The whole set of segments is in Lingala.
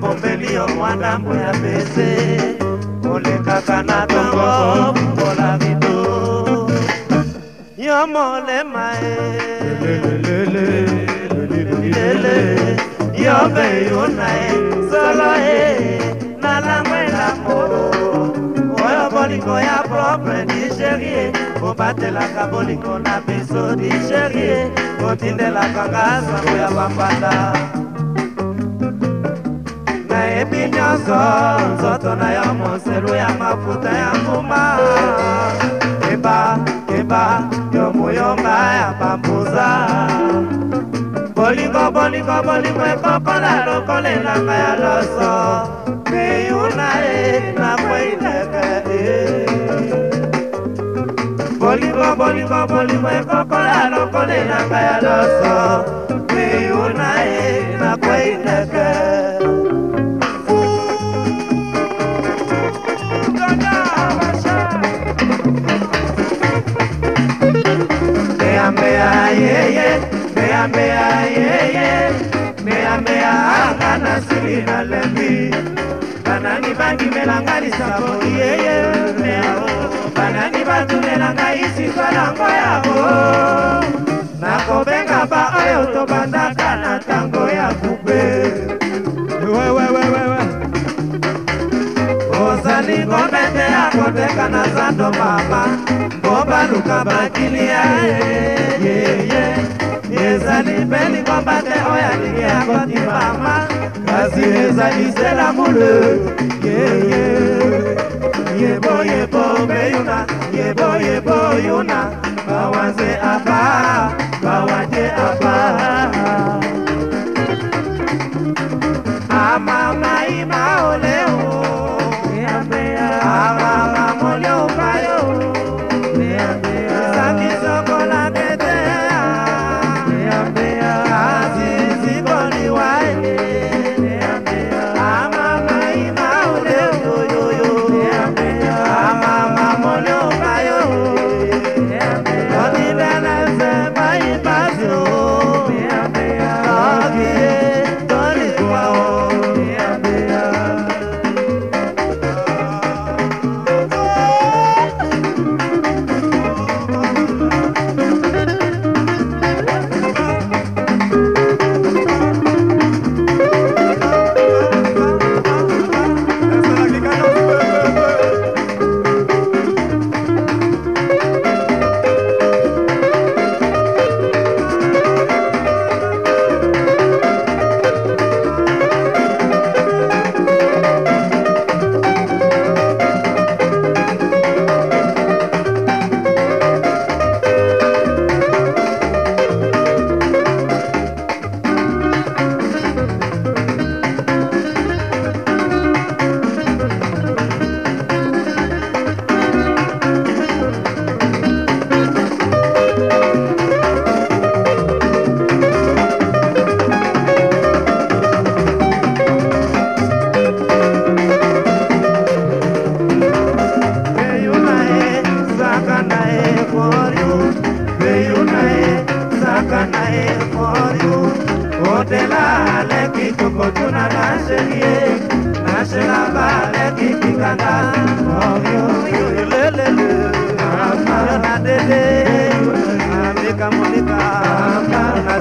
bombeli yo mwana mboya pese olekaka na tongo mbola bido yo molema e yo beyuna e obatelaka bolingo na biso digerie otindelaka nga sango ya bapata nayebi nyonso nzoto na yo moselu ya mafuta ya mbuma keba keba yo moyonga ya bambuza bolingo bolingo bolingo ekokola lokola elanga ya loso meyuna ye na mwei bolingo bolingo bolingo ekokola lokole na ngai ya loso miyuna ye nakwei ndeke Mea mea yeye, mea mea yeye, mea mea anga nasili na lembi, kanani bangi melanga lisaboni yeye, mea banani batunela ngai siswa nango yabo nakobenga ba oyo tobandaka na ntango ya kube ozali kobete ya koteka na zando mama mpo baluka makili ya yeye ezali mpe lingomba te oyo alingi ya kotimama kasi ezali selamule yeye I'm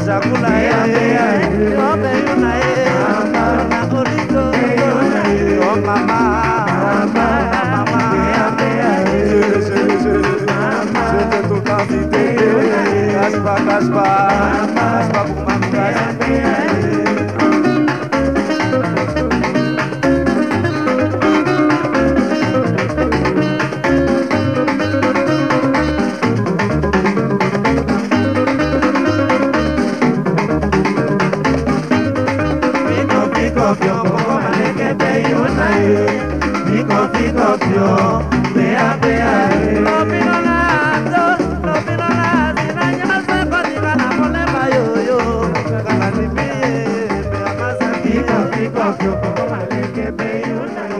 Chakula Yo como vale que me